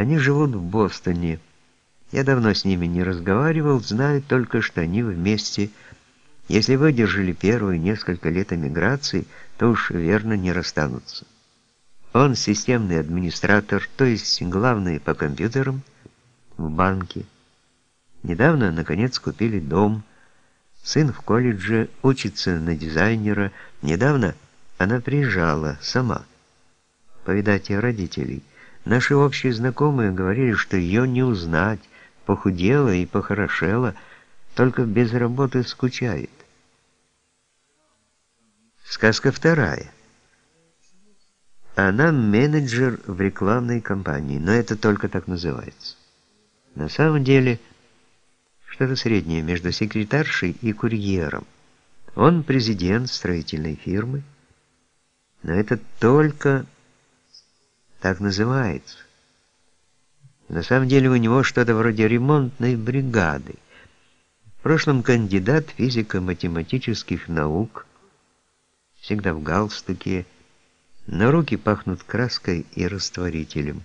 Они живут в Бостоне. Я давно с ними не разговаривал, знаю только, что они вместе. Если выдержали первые несколько лет эмиграции, то уж верно не расстанутся. Он системный администратор, то есть главный по компьютерам в банке. Недавно, наконец, купили дом. Сын в колледже учится на дизайнера. Недавно она приезжала сама повидать ее родителей. Наши общие знакомые говорили, что ее не узнать, похудела и похорошела, только без работы скучает. Сказка вторая. Она менеджер в рекламной компании, но это только так называется. На самом деле, что-то среднее между секретаршей и курьером. Он президент строительной фирмы, но это только так называется. На самом деле у него что-то вроде ремонтной бригады. В прошлом кандидат физико-математических наук, всегда в галстуке, на руки пахнут краской и растворителем.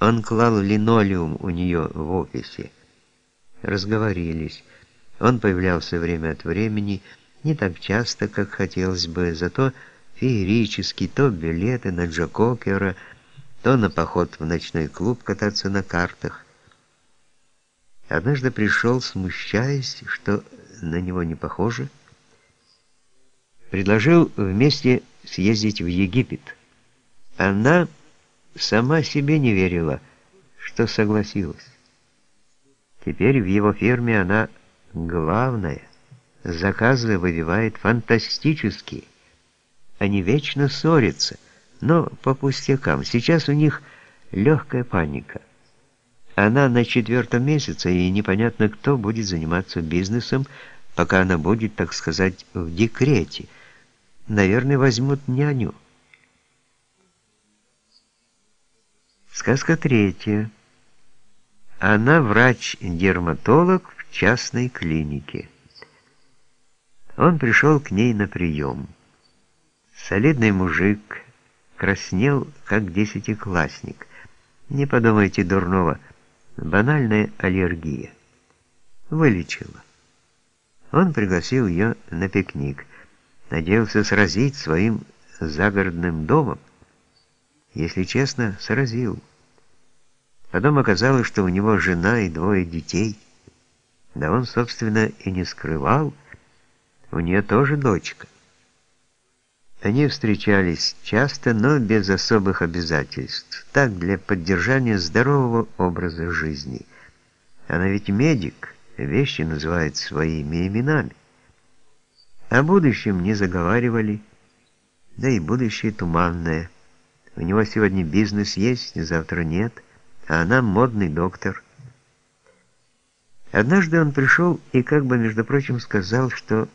Он клал линолеум у нее в офисе. Разговорились. Он появлялся время от времени, не так часто, как хотелось бы, зато феерически то билеты на Джо Кокера, то на поход в ночной клуб кататься на картах. Однажды пришел, смущаясь, что на него не похоже, предложил вместе съездить в Египет. Она сама себе не верила, что согласилась. Теперь в его фирме она главная, заказы выбивает фантастические. Они вечно ссорятся — но по пустякам. Сейчас у них легкая паника. Она на четвертом месяце, и непонятно, кто будет заниматься бизнесом, пока она будет, так сказать, в декрете. Наверное, возьмут няню. Сказка третья. Она врач-дерматолог в частной клинике. Он пришел к ней на прием. Солидный мужик, краснел, как десятиклассник. Не подумайте дурного, банальная аллергия. Вылечила. Он пригласил ее на пикник, надеялся сразить своим загородным домом. Если честно, сразил. Потом оказалось, что у него жена и двое детей. Да он, собственно, и не скрывал, у нее тоже дочка. Они встречались часто, но без особых обязательств. Так, для поддержания здорового образа жизни. Она ведь медик, вещи называет своими именами. О будущем не заговаривали, да и будущее туманное. У него сегодня бизнес есть, завтра нет, а она модный доктор. Однажды он пришел и как бы, между прочим, сказал, что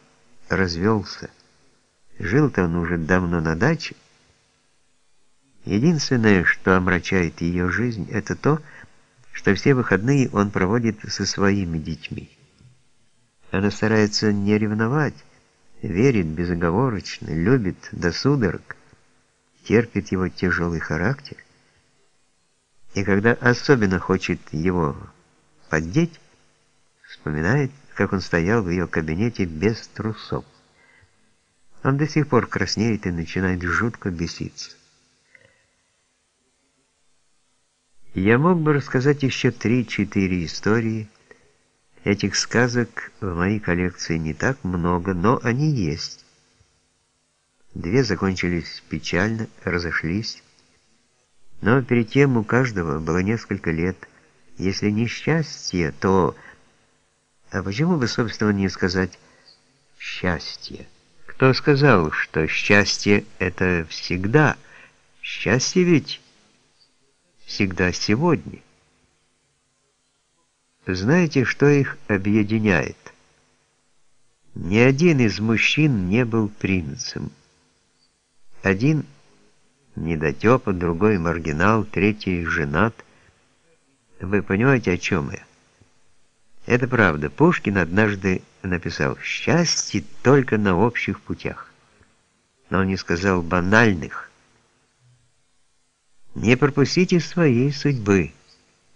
развелся. Жил-то он уже давно на даче. Единственное, что омрачает ее жизнь, это то, что все выходные он проводит со своими детьми. Она старается не ревновать, верит безоговорочно, любит до судорог, терпит его тяжелый характер. И когда особенно хочет его поддеть, вспоминает, как он стоял в ее кабинете без трусов. Он до сих пор краснеет и начинает жутко беситься. Я мог бы рассказать еще три-четыре истории. Этих сказок в моей коллекции не так много, но они есть. Две закончились печально, разошлись. Но перед тем у каждого было несколько лет. Если не счастье, то... А почему бы, собственно, не сказать «счастье»? Кто сказал, что счастье — это всегда? Счастье ведь всегда сегодня. Знаете, что их объединяет? Ни один из мужчин не был принцем. Один недотепа, другой маргинал, третий женат. Вы понимаете, о чем я? Это правда. Пушкин однажды написал «Счастье только на общих путях». Но он не сказал «банальных». Не пропустите своей судьбы.